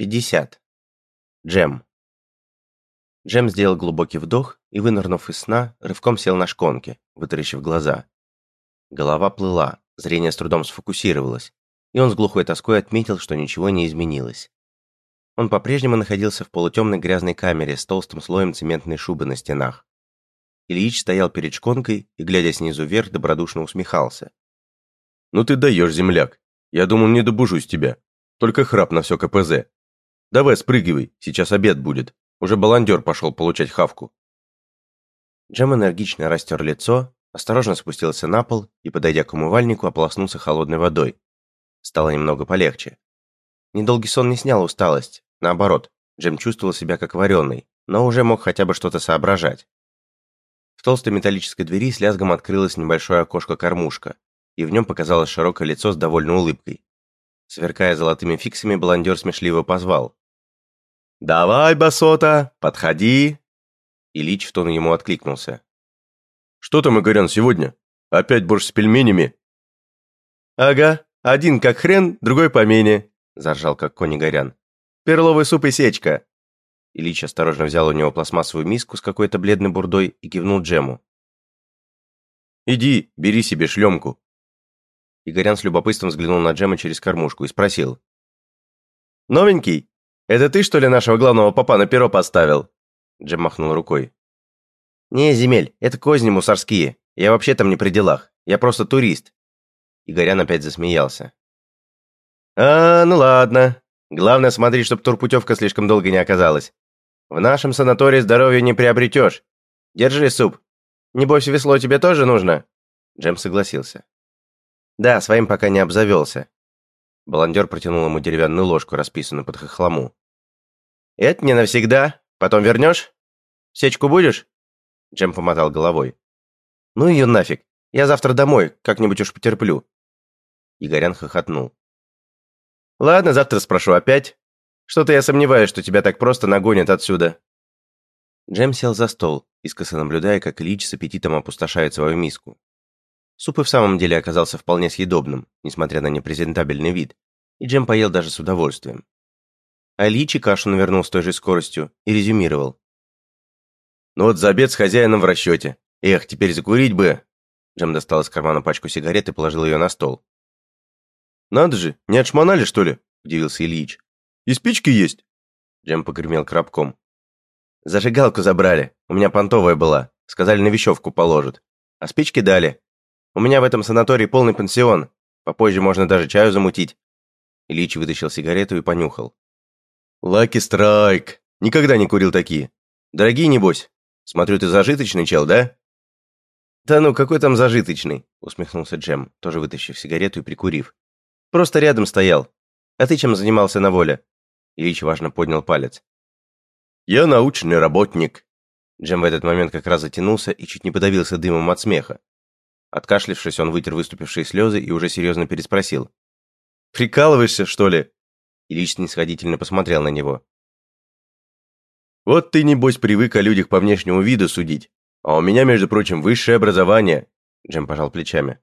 50. Джем. Джем сделал глубокий вдох и, вынырнув из сна, рывком сел на шконке, вытаращив глаза. Голова плыла, зрение с трудом сфокусировалось, и он с глухой тоской отметил, что ничего не изменилось. Он по-прежнему находился в полутемной грязной камере с толстым слоем цементной шубы на стенах. Ильич стоял перед шконкой и, глядя снизу вверх, добродушно усмехался. «Ну ты даешь, земляк. Я думал, не добужусь тебя. Только храп на все КПЗ. Давай спрыгивай, сейчас обед будет. Уже баландер пошел получать хавку. Джем энергично растер лицо, осторожно спустился на пол и, подойдя к умывальнику, ополоснулся холодной водой. Стало немного полегче. Недолгий сон не снял усталость. Наоборот, Джем чувствовал себя как вареный, но уже мог хотя бы что-то соображать. В толстой металлической двери с лязгом открылось небольшое окошко-кормушка, и в нем показалось широкое лицо с довольной улыбкой. Сверкая золотыми фиксами, баландер смешливо позвал. «Давай, басота, подходи!» Ильич в тон ему откликнулся. «Что там, Игорян, сегодня? Опять борщ с пельменями?» «Ага, один как хрен, другой помене», – заржал как конь Игорян. «Перловый суп и сечка». Ильич осторожно взял у него пластмассовую миску с какой-то бледной бурдой и кивнул Джему. «Иди, бери себе шлемку». Игорян с любопытством взглянул на Джема через кормушку и спросил. «Новенький?» «Это ты, что ли, нашего главного папа на перо поставил?» Джем махнул рукой. «Не, земель, это козни мусорские. Я вообще там не при делах. Я просто турист». Игорян опять засмеялся. «А, ну ладно. Главное, смотри, чтобы турпутевка слишком долго не оказалась. В нашем санатории здоровья не приобретешь. Держи суп. Небось, весло тебе тоже нужно?» Джем согласился. «Да, своим пока не обзавелся». Баландер протянул ему деревянную ложку, расписанную под хохлому. «Это не навсегда. Потом вернешь? Сечку будешь?» Джем помотал головой. «Ну ее нафиг. Я завтра домой, как-нибудь уж потерплю». Игорян хохотнул. «Ладно, завтра спрошу опять. Что-то я сомневаюсь, что тебя так просто нагонят отсюда». Джем сел за стол, искоса наблюдая, как Ильич с аппетитом опустошает свою миску. Суп и в самом деле оказался вполне съедобным, несмотря на непрезентабельный вид, и Джем поел даже с удовольствием. А Ильич кашу навернул с той же скоростью и резюмировал. «Ну вот за обед с хозяином в расчете. Эх, теперь закурить бы!» Джем достал из кармана пачку сигарет и положил ее на стол. «Надо же, не отшмонали, что ли?» – удивился Ильич. «И спички есть?» Джем погремел коробком. «Зажигалку забрали. У меня понтовая была. Сказали, на вещевку положат. А спички дали. У меня в этом санатории полный пансион. Попозже можно даже чаю замутить». Ильич вытащил сигарету и понюхал. «Лаки Страйк! Никогда не курил такие. Дорогие, небось? Смотрю, ты зажиточный чел, да?» «Да ну, какой там зажиточный?» усмехнулся Джем, тоже вытащив сигарету и прикурив. «Просто рядом стоял. А ты чем занимался на воле?» Ильич важно поднял палец. «Я научный работник». Джем в этот момент как раз затянулся и чуть не подавился дымом от смеха. Откашлившись, он вытер выступившие слезы и уже серьезно переспросил. «Прикалываешься, что ли?» Ильич снисходительно посмотрел на него. «Вот ты, небось, привык о людях по внешнему виду судить. А у меня, между прочим, высшее образование». Джем пожал плечами.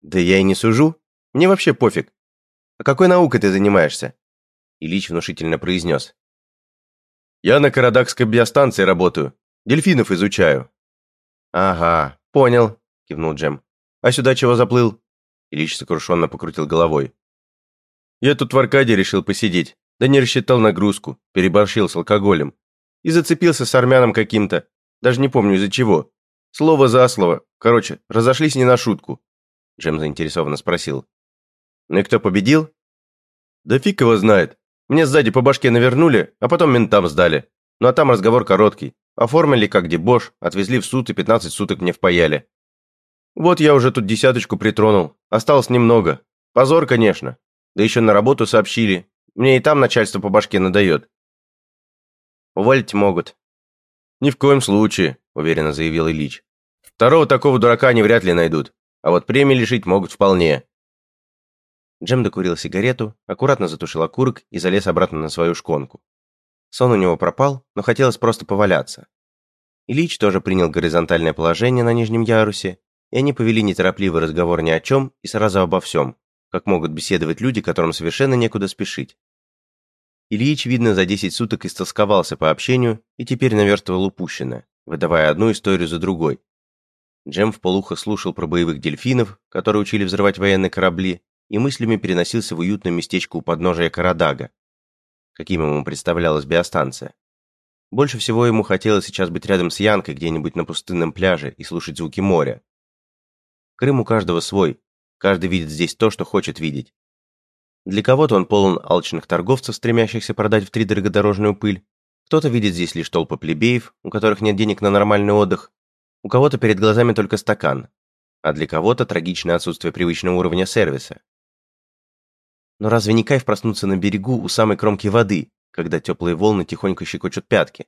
«Да я и не сужу. Мне вообще пофиг. А какой наукой ты занимаешься?» Ильич внушительно произнес. «Я на Карадакской биостанции работаю. Дельфинов изучаю». «Ага, понял», кивнул Джем. «А сюда чего заплыл?» Ильич сокрушенно покрутил головой. Я тут в Аркаде решил посидеть, да не рассчитал нагрузку, переборщил с алкоголем. И зацепился с армяном каким-то, даже не помню из-за чего. Слово за слово. Короче, разошлись не на шутку. Джем заинтересованно спросил. Ну и кто победил? Да фиг его знает. Мне сзади по башке навернули, а потом ментам сдали. Ну а там разговор короткий. Оформили как дебош, отвезли в суд и 15 суток мне впаяли. Вот я уже тут десяточку притронул. Осталось немного. Позор, конечно. Да еще на работу сообщили. Мне и там начальство по башке надает. Уволить могут. Ни в коем случае, уверенно заявил Ильич. Второго такого дурака они вряд ли найдут. А вот премии лишить могут вполне. Джем докурил сигарету, аккуратно затушил окурок и залез обратно на свою шконку. Сон у него пропал, но хотелось просто поваляться. Ильич тоже принял горизонтальное положение на нижнем ярусе, и они повели неторопливый разговор ни о чем и сразу обо всем, как могут беседовать люди, которым совершенно некуда спешить. Ильич, видно, за 10 суток истосковался по общению и теперь наверстывал упущенное, выдавая одну историю за другой. Джем в полухо слушал про боевых дельфинов, которые учили взрывать военные корабли, и мыслями переносился в уютное местечко у подножия Карадага, каким ему представлялась биостанция. Больше всего ему хотелось сейчас быть рядом с Янкой где-нибудь на пустынном пляже и слушать звуки моря. Крым у каждого свой, каждый видит здесь то, что хочет видеть. Для кого-то он полон алчных торговцев, стремящихся продать в три дорогодорожную пыль, кто-то видит здесь лишь толпы плебеев, у которых нет денег на нормальный отдых, у кого-то перед глазами только стакан, а для кого-то трагичное отсутствие привычного уровня сервиса. Но разве не кайф проснуться на берегу у самой кромки воды, когда теплые волны тихонько щекочут пятки?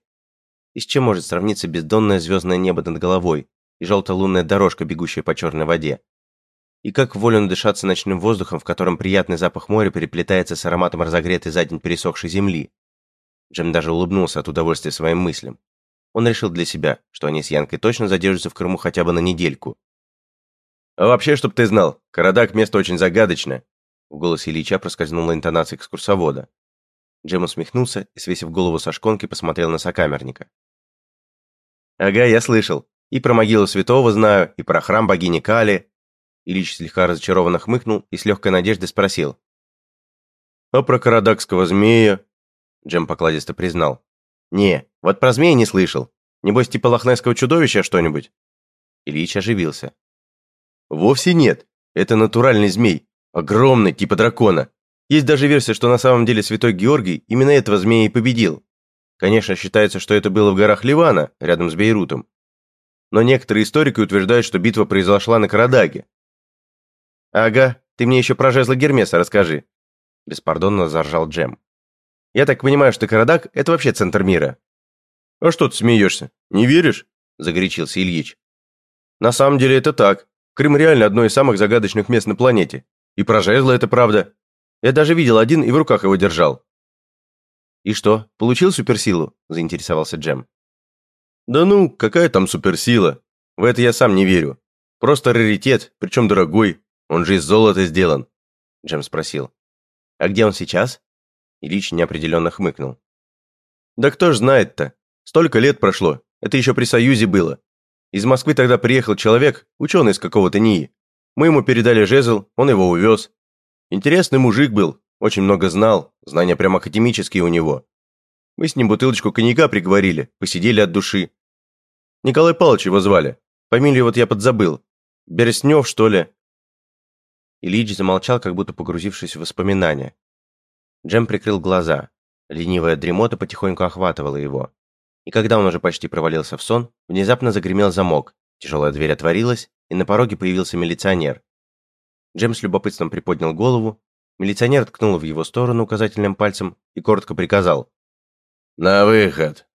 И с чем может сравниться бездонное звездное небо над головой и желтая лунная дорожка, бегущая по черной воде? И как волен дышаться ночным воздухом, в котором приятный запах моря переплетается с ароматом разогретой за день пересохшей земли? Джем даже улыбнулся от удовольствия своим мыслям. Он решил для себя, что они с Янкой точно задержатся в Крыму хотя бы на недельку. «А вообще, чтоб ты знал, Карадак место очень загадочное. В голосе Ильича проскользнула интонация экскурсовода. Джем усмехнулся и, свесив голову со шконки, посмотрел на сокамерника. «Ага, я слышал. И про могилу святого знаю, и про храм богини Кали». Ильич слегка разочарованно хмыкнул и с легкой надеждой спросил. «А про карадакского змея?» Джем покладисто признал. «Не, вот про змея не слышал. Небось, типа лохнесского чудовища что-нибудь?» Ильич оживился. «Вовсе нет. Это натуральный змей. Огромный, типа дракона. Есть даже версия, что на самом деле святой Георгий именно этого змея и победил. Конечно, считается, что это было в горах Ливана, рядом с Бейрутом. Но некоторые историки утверждают, что битва произошла на Карадаге. «Ага, ты мне еще про жезла Гермеса расскажи», – беспардонно заржал Джем. «Я так понимаю, что Карадаг – это вообще центр мира». «А что ты смеешься? Не веришь?» – загорячился Ильич. «На самом деле это так. Крым реально одно из самых загадочных мест на планете. И про жезло это правда. Я даже видел один и в руках его держал. «И что, получил суперсилу?» – заинтересовался Джем. «Да ну, какая там суперсила? В это я сам не верю. Просто раритет, причем дорогой. Он же из золота сделан», – Джем спросил. «А где он сейчас?» Ильич неопределенно хмыкнул. «Да кто ж знает-то? Столько лет прошло. Это еще при Союзе было. Из Москвы тогда приехал человек, ученый из какого-то НИИ. Мы ему передали жезл, он его увез. Интересный мужик был, очень много знал, знания прямо академические у него. Мы с ним бутылочку коньяка приговорили, посидели от души. Николай Павлович его звали. Фамилию вот я подзабыл. Береснев, что ли?» Ильич замолчал, как будто погрузившись в воспоминания. Джем прикрыл глаза. Ленивая дремота потихоньку охватывала его. И когда он уже почти провалился в сон, внезапно загремел замок, тяжелая дверь отворилась, и на пороге появился милиционер. Джем с любопытством приподнял голову, милиционер ткнул в его сторону указательным пальцем и коротко приказал. «На выход!»